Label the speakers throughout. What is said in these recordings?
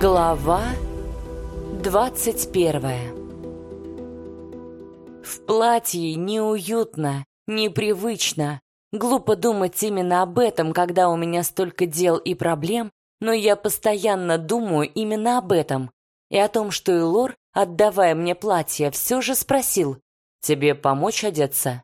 Speaker 1: Глава двадцать первая В платье неуютно, непривычно. Глупо думать именно об этом, когда у меня столько дел и проблем, но я постоянно думаю именно об этом. И о том, что Илор, отдавая мне платье, все же спросил, «Тебе помочь одеться?»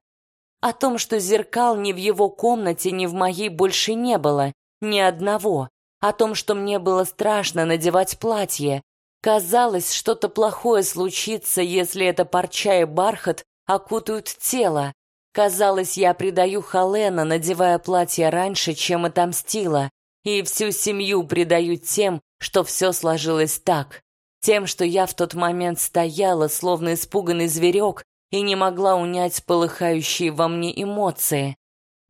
Speaker 1: О том, что зеркал ни в его комнате, ни в моей больше не было, ни одного. О том, что мне было страшно надевать платье. Казалось, что-то плохое случится, если это парча и бархат окутают тело. Казалось, я предаю Халена, надевая платье раньше, чем отомстила, и всю семью предаю тем, что все сложилось так. Тем, что я в тот момент стояла, словно испуганный зверек, и не могла унять полыхающие во мне эмоции.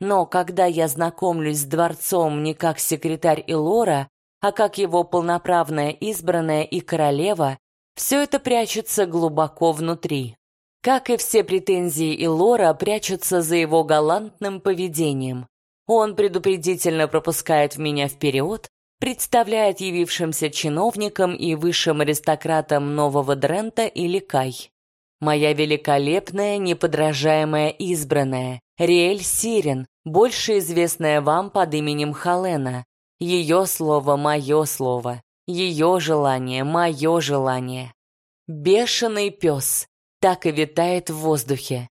Speaker 1: Но когда я знакомлюсь с дворцом не как секретарь Илора, а как его полноправная избранная и королева, все это прячется глубоко внутри. Как и все претензии Илора прячутся за его галантным поведением. Он предупредительно пропускает меня вперед, представляет явившимся чиновникам и высшим аристократам нового Дрента или Кай. Моя великолепная, неподражаемая избранная, Риэль Сирен, больше известная вам под именем Халена. Ее слово — мое слово. Ее желание — мое желание. Бешеный пес так и витает в воздухе.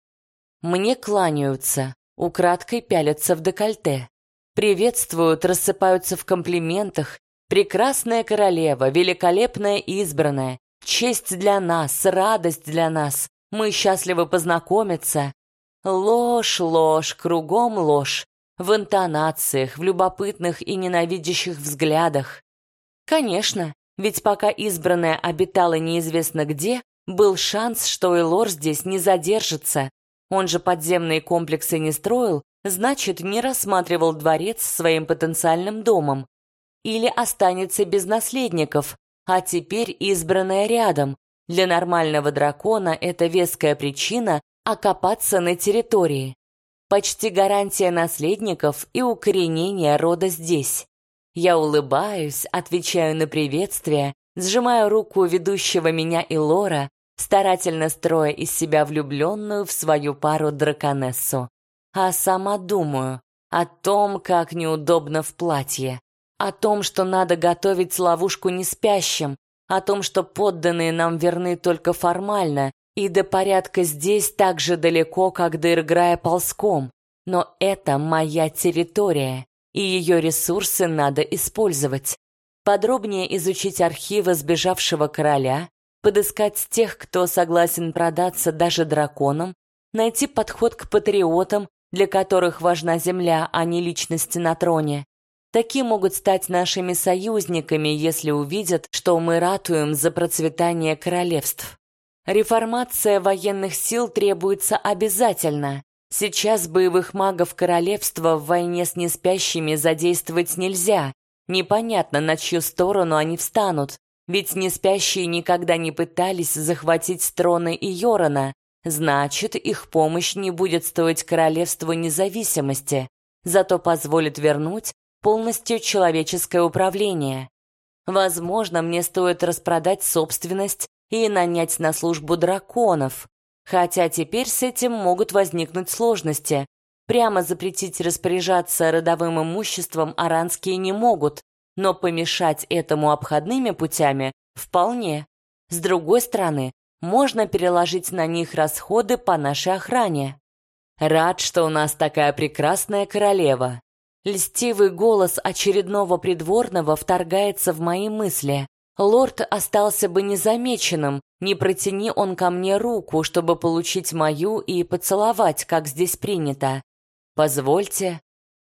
Speaker 1: Мне кланяются, украдкой пялятся в декольте. Приветствуют, рассыпаются в комплиментах. Прекрасная королева, великолепная избранная, честь для нас, радость для нас. Мы счастливы познакомиться. Ложь, ложь, кругом ложь. В интонациях, в любопытных и ненавидящих взглядах. Конечно, ведь пока избранная обитала неизвестно где, был шанс, что Элор здесь не задержится. Он же подземные комплексы не строил, значит, не рассматривал дворец своим потенциальным домом. Или останется без наследников, а теперь избранная рядом. Для нормального дракона это веская причина окопаться на территории. Почти гарантия наследников и укоренения рода здесь. Я улыбаюсь, отвечаю на приветствие, сжимаю руку ведущего меня и Лора, старательно строя из себя влюбленную в свою пару драконессу. А сама думаю о том, как неудобно в платье, о том, что надо готовить ловушку неспящим, о том, что подданные нам верны только формально, и до порядка здесь так же далеко, как до Ирграя ползком. Но это моя территория, и ее ресурсы надо использовать. Подробнее изучить архивы сбежавшего короля, подыскать тех, кто согласен продаться даже драконам, найти подход к патриотам, для которых важна земля, а не личности на троне. Такие могут стать нашими союзниками, если увидят, что мы ратуем за процветание королевств. Реформация военных сил требуется обязательно. Сейчас боевых магов королевства в войне с неспящими задействовать нельзя. Непонятно, на чью сторону они встанут. Ведь неспящие никогда не пытались захватить строны и Йорона. Значит, их помощь не будет стоить королевству независимости, зато позволит вернуть полностью человеческое управление. Возможно, мне стоит распродать собственность и нанять на службу драконов. Хотя теперь с этим могут возникнуть сложности. Прямо запретить распоряжаться родовым имуществом аранские не могут, но помешать этому обходными путями вполне. С другой стороны, можно переложить на них расходы по нашей охране. Рад, что у нас такая прекрасная королева. Льстивый голос очередного придворного вторгается в мои мысли. Лорд остался бы незамеченным, не протяни он ко мне руку, чтобы получить мою и поцеловать, как здесь принято. Позвольте.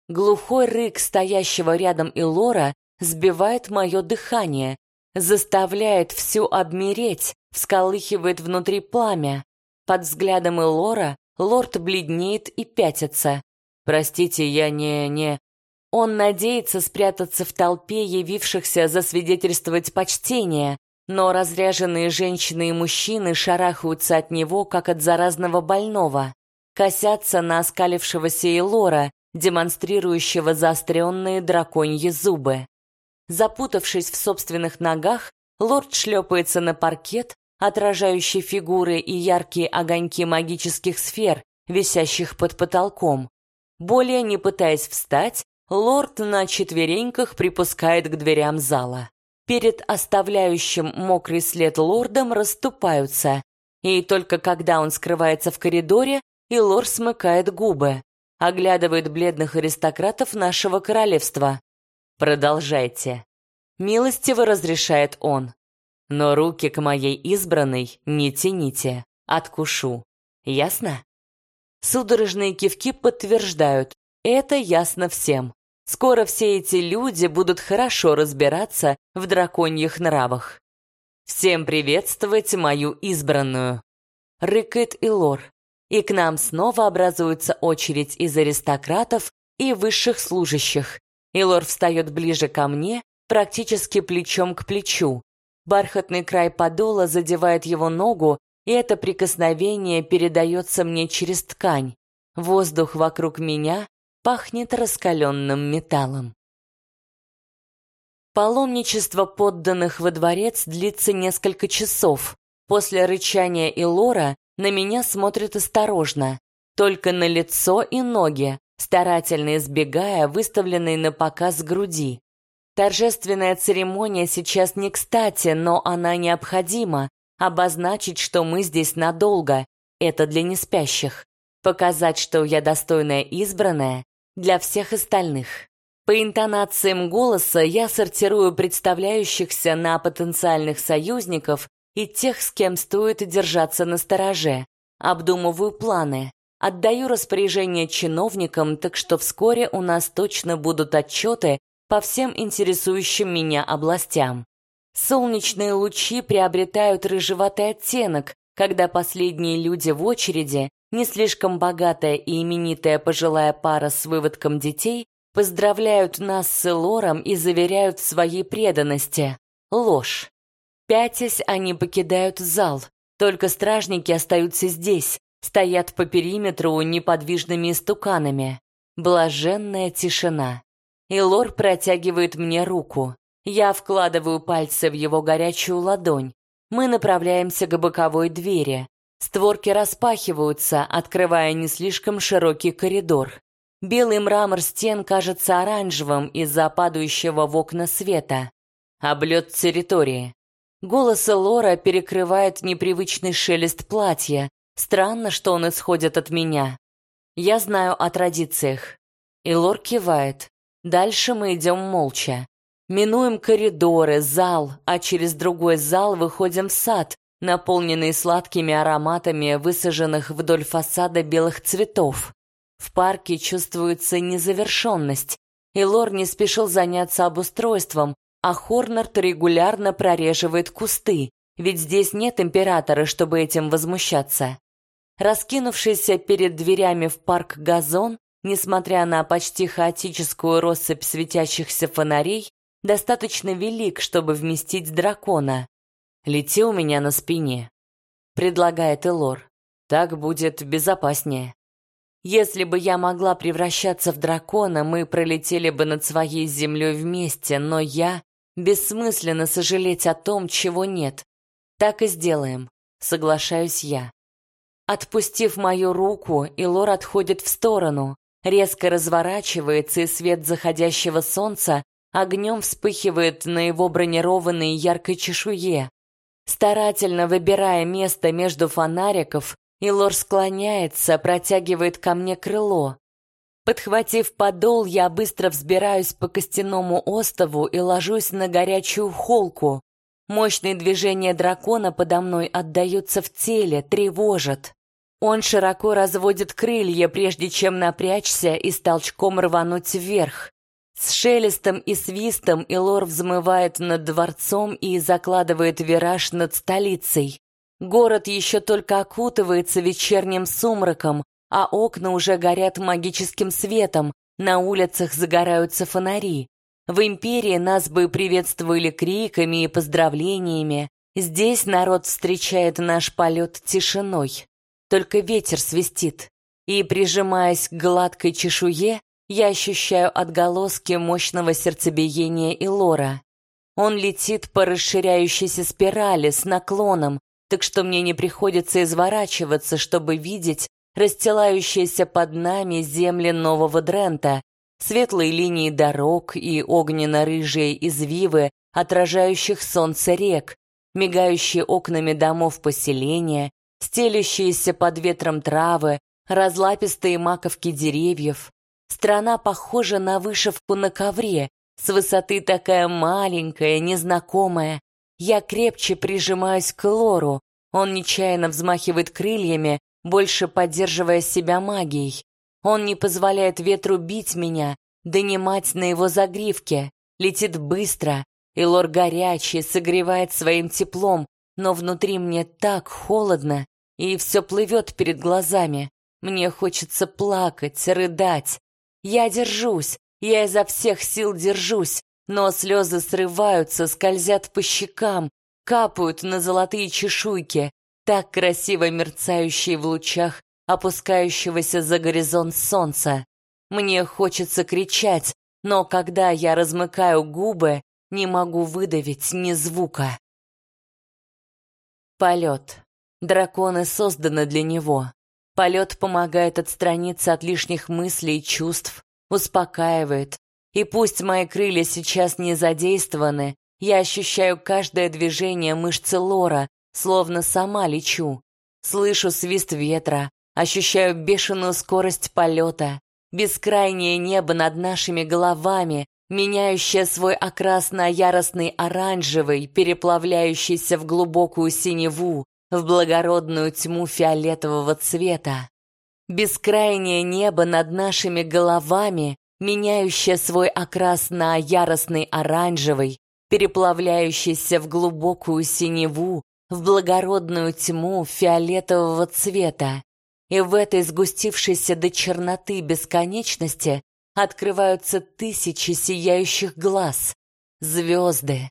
Speaker 1: Глухой рык стоящего рядом Илора сбивает мое дыхание, заставляет всю обмереть, всколыхивает внутри пламя. Под взглядом Илора лорд бледнеет и пятится. Простите, я не... не... Он надеется спрятаться в толпе явившихся засвидетельствовать почтение, но разряженные женщины и мужчины шарахаются от него, как от заразного больного, косятся на оскалившегося Элора, демонстрирующего заостренные драконьи зубы. Запутавшись в собственных ногах, лорд шлепается на паркет, отражающий фигуры и яркие огоньки магических сфер, висящих под потолком. Более не пытаясь встать, лорд на четвереньках припускает к дверям зала. Перед оставляющим мокрый след лордом расступаются, и только когда он скрывается в коридоре, Илор смыкает губы, оглядывает бледных аристократов нашего королевства. «Продолжайте», — милостиво разрешает он. «Но руки к моей избранной не тяните, откушу. Ясно?» Судорожные кивки подтверждают, это ясно всем. Скоро все эти люди будут хорошо разбираться в драконьих нравах. «Всем приветствовать мою избранную!» Рыкает и лор. И к нам снова образуется очередь из аристократов и высших служащих. Илор встает ближе ко мне, практически плечом к плечу. Бархатный край подола задевает его ногу, и это прикосновение передается мне через ткань. Воздух вокруг меня пахнет раскаленным металлом. Паломничество подданных во дворец длится несколько часов. После рычания и лора на меня смотрят осторожно, только на лицо и ноги, старательно избегая выставленной на показ груди. Торжественная церемония сейчас не кстати, но она необходима. Обозначить, что мы здесь надолго, это для неспящих. Показать, что я достойная избранная, для всех остальных. По интонациям голоса я сортирую представляющихся на потенциальных союзников и тех, с кем стоит держаться на стороже. Обдумываю планы. Отдаю распоряжение чиновникам, так что вскоре у нас точно будут отчеты по всем интересующим меня областям. Солнечные лучи приобретают рыжеватый оттенок, когда последние люди в очереди, не слишком богатая и именитая пожилая пара с выводком детей, Поздравляют нас с Элором и заверяют в своей преданности. Ложь. Пятясь, они покидают зал. Только стражники остаются здесь, стоят по периметру неподвижными истуканами. Блаженная тишина. Илор протягивает мне руку. Я вкладываю пальцы в его горячую ладонь. Мы направляемся к боковой двери. Створки распахиваются, открывая не слишком широкий коридор. Белый мрамор стен кажется оранжевым из-за падающего в окна света. Облет территории. Голос Лора перекрывает непривычный шелест платья. Странно, что он исходит от меня. Я знаю о традициях. И Лор кивает. Дальше мы идем молча. Минуем коридоры, зал, а через другой зал выходим в сад, наполненный сладкими ароматами высаженных вдоль фасада белых цветов. В парке чувствуется незавершенность, и Лор не спешил заняться обустройством, а Хорнард регулярно прореживает кусты, ведь здесь нет императора, чтобы этим возмущаться. Раскинувшийся перед дверями в парк газон, несмотря на почти хаотическую россыпь светящихся фонарей, достаточно велик, чтобы вместить дракона. «Лети у меня на спине», — предлагает Элор. «Так будет безопаснее». Если бы я могла превращаться в дракона, мы пролетели бы над своей землей вместе, но я бессмысленно сожалеть о том, чего нет. Так и сделаем, соглашаюсь я. Отпустив мою руку, Илор отходит в сторону, резко разворачивается, и свет заходящего солнца огнем вспыхивает на его бронированной яркой чешуе. Старательно выбирая место между фонариков, и Лор склоняется, протягивает ко мне крыло. Подхватив подол, я быстро взбираюсь по костяному остову и ложусь на горячую холку. Мощные движения дракона подо мной отдаются в теле, тревожат. Он широко разводит крылья, прежде чем напрячься и с толчком рвануть вверх. С шелестом и свистом Илор взмывает над дворцом и закладывает вираж над столицей. Город еще только окутывается вечерним сумраком, а окна уже горят магическим светом, на улицах загораются фонари. В империи нас бы приветствовали криками и поздравлениями. Здесь народ встречает наш полет тишиной. Только ветер свистит. И, прижимаясь к гладкой чешуе, Я ощущаю отголоски мощного сердцебиения Илора. Он летит по расширяющейся спирали с наклоном, так что мне не приходится изворачиваться, чтобы видеть расстилающиеся под нами земли Нового Дрента, светлые линии дорог и огненно-рыжие извивы отражающих солнце рек, мигающие окнами домов поселения, стелющиеся под ветром травы, разлапистые маковки деревьев. Страна похожа на вышивку на ковре, с высоты такая маленькая, незнакомая. Я крепче прижимаюсь к Лору. Он нечаянно взмахивает крыльями, больше поддерживая себя магией. Он не позволяет ветру бить меня, донимать на его загривке. Летит быстро, и лор горячий, согревает своим теплом, но внутри мне так холодно, и все плывет перед глазами. Мне хочется плакать, рыдать. Я держусь, я изо всех сил держусь, но слезы срываются, скользят по щекам, капают на золотые чешуйки, так красиво мерцающие в лучах опускающегося за горизонт солнца. Мне хочется кричать, но когда я размыкаю губы, не могу выдавить ни звука. Полет. Драконы созданы для него. Полет помогает отстраниться от лишних мыслей и чувств, успокаивает. И пусть мои крылья сейчас не задействованы, я ощущаю каждое движение мышцы лора, словно сама лечу. Слышу свист ветра, ощущаю бешеную скорость полета, бескрайнее небо над нашими головами, меняющее свой окрас на яростный оранжевый, переплавляющийся в глубокую синеву, в благородную тьму фиолетового цвета. Бескрайнее небо над нашими головами, меняющее свой окрас на яростный оранжевый, переплавляющийся в глубокую синеву, в благородную тьму фиолетового цвета. И в этой сгустившейся до черноты бесконечности открываются тысячи сияющих глаз, звезды,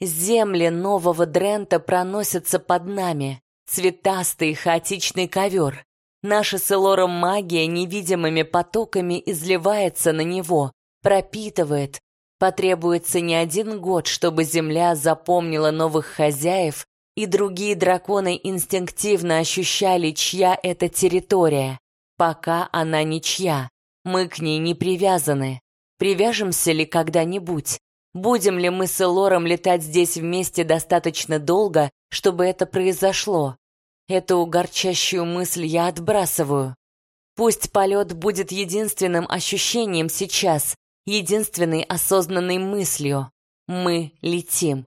Speaker 1: Земли нового Дрента проносятся под нами, цветастый хаотичный ковер. Наша с Элором магия невидимыми потоками изливается на него, пропитывает. Потребуется не один год, чтобы Земля запомнила новых хозяев, и другие драконы инстинктивно ощущали, чья это территория. Пока она ничья, мы к ней не привязаны. Привяжемся ли когда-нибудь? Будем ли мы с Элором летать здесь вместе достаточно долго, чтобы это произошло? Эту горчащую мысль я отбрасываю. Пусть полет будет единственным ощущением сейчас, единственной осознанной мыслью. Мы летим.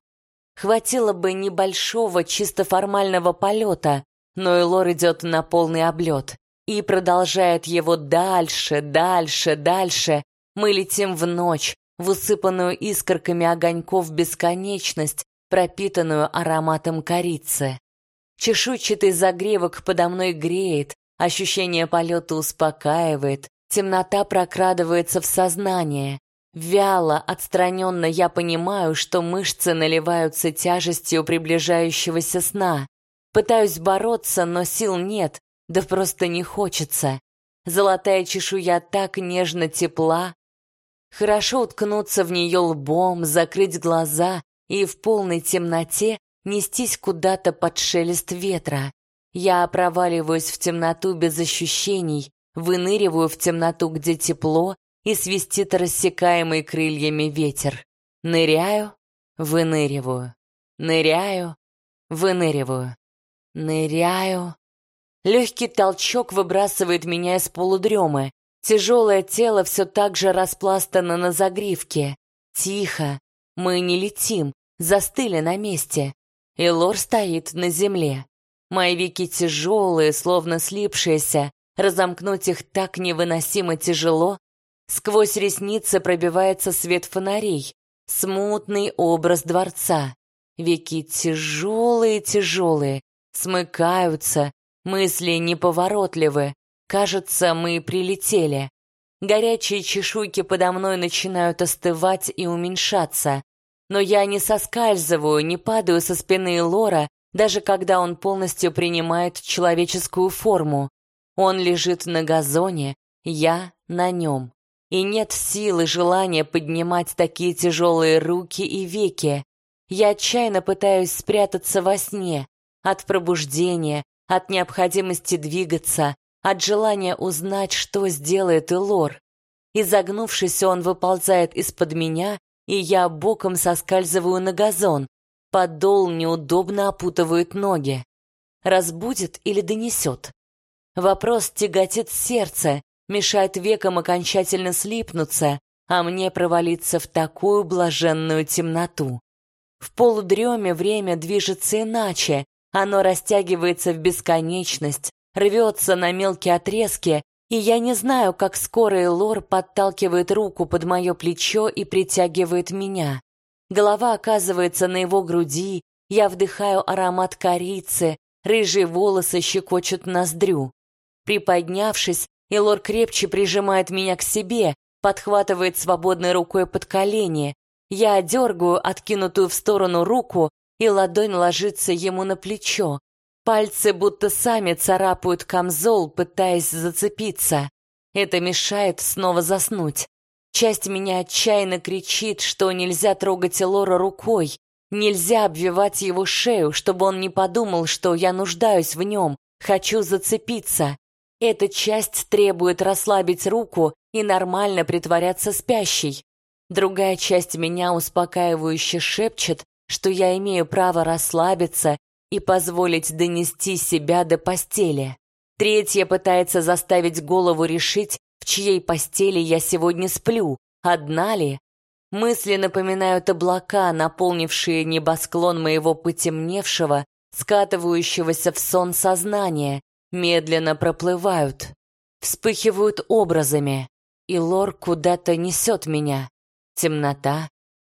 Speaker 1: Хватило бы небольшого, чисто формального полета, но Элор идет на полный облет и продолжает его дальше, дальше, дальше. Мы летим в ночь, в усыпанную искорками огоньков бесконечность, пропитанную ароматом корицы. Чешуйчатый загревок подо мной греет, ощущение полета успокаивает, темнота прокрадывается в сознание. Вяло, отстраненно я понимаю, что мышцы наливаются тяжестью приближающегося сна. Пытаюсь бороться, но сил нет, да просто не хочется. Золотая чешуя так нежно тепла, Хорошо уткнуться в нее лбом, закрыть глаза и в полной темноте нестись куда-то под шелест ветра. Я проваливаюсь в темноту без ощущений, выныриваю в темноту, где тепло, и свистит рассекаемый крыльями ветер. Ныряю, выныриваю. Ныряю, выныриваю. Ныряю. Легкий толчок выбрасывает меня из полудремы. Тяжелое тело все так же распластано на загривке. Тихо. Мы не летим, застыли на месте. И лор стоит на земле. Мои веки тяжелые, словно слипшиеся. Разомкнуть их так невыносимо тяжело. Сквозь ресницы пробивается свет фонарей. Смутный образ дворца. Веки тяжелые-тяжелые, смыкаются, мысли неповоротливы. Кажется, мы прилетели. Горячие чешуйки подо мной начинают остывать и уменьшаться. Но я не соскальзываю, не падаю со спины Лора, даже когда он полностью принимает человеческую форму. Он лежит на газоне, я на нем. и нет силы желания поднимать такие тяжелые руки и веки. Я отчаянно пытаюсь спрятаться во сне, от пробуждения, от необходимости двигаться, от желания узнать, что сделает Элор. Изогнувшись, он выползает из-под меня, и я боком соскальзываю на газон. Подол неудобно опутывает ноги. Разбудит или донесет? Вопрос тяготит сердце, мешает векам окончательно слипнуться, а мне провалиться в такую блаженную темноту. В полудреме время движется иначе, оно растягивается в бесконечность, рвется на мелкие отрезки, и я не знаю, как скоро Элор подталкивает руку под мое плечо и притягивает меня. Голова оказывается на его груди, я вдыхаю аромат корицы, рыжие волосы щекочут ноздрю. Приподнявшись, Элор крепче прижимает меня к себе, подхватывает свободной рукой под колени. Я дергаю откинутую в сторону руку, и ладонь ложится ему на плечо. Пальцы будто сами царапают камзол, пытаясь зацепиться. Это мешает снова заснуть. Часть меня отчаянно кричит, что нельзя трогать Элора рукой, нельзя обвивать его шею, чтобы он не подумал, что я нуждаюсь в нем, хочу зацепиться. Эта часть требует расслабить руку и нормально притворяться спящей. Другая часть меня успокаивающе шепчет, что я имею право расслабиться и позволить донести себя до постели. Третья пытается заставить голову решить, в чьей постели я сегодня сплю, одна ли. Мысли напоминают облака, наполнившие небосклон моего потемневшего, скатывающегося в сон сознания, медленно проплывают, вспыхивают образами, и лор куда-то несет меня. Темнота.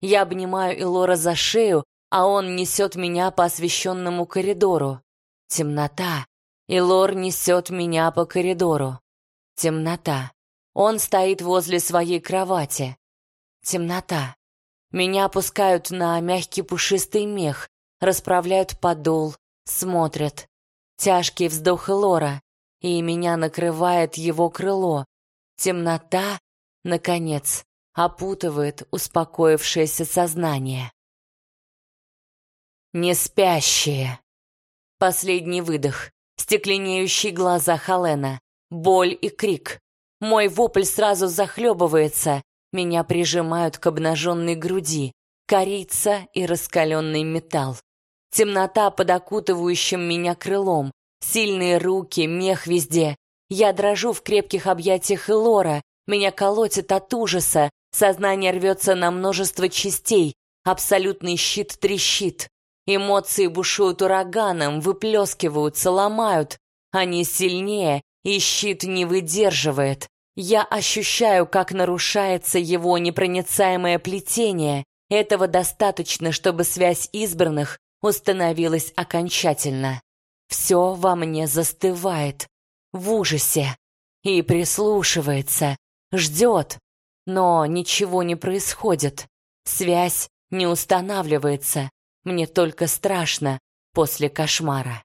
Speaker 1: Я обнимаю Илора за шею, а он несет меня по освещенному коридору. Темнота. Илор несет меня по коридору. Темнота. Он стоит возле своей кровати. Темнота. Меня опускают на мягкий пушистый мех, расправляют подол, смотрят. Тяжкий вздох Лора, и меня накрывает его крыло. Темнота, наконец, опутывает успокоившееся сознание. Не спящие. Последний выдох. Стекленеющие глаза Халена. Боль и крик. Мой вопль сразу захлебывается. Меня прижимают к обнаженной груди. Корица и раскаленный металл. Темнота под окутывающим меня крылом, сильные руки, мех везде. Я дрожу в крепких объятиях Элора, меня колотит от ужаса, сознание рвется на множество частей, абсолютный щит трещит. Эмоции бушуют ураганом, выплескиваются, ломают. Они сильнее, и щит не выдерживает. Я ощущаю, как нарушается его непроницаемое плетение. Этого достаточно, чтобы связь избранных установилась окончательно. Все во мне застывает, в ужасе, и прислушивается, ждет, но ничего не происходит. Связь не устанавливается, мне только страшно после кошмара.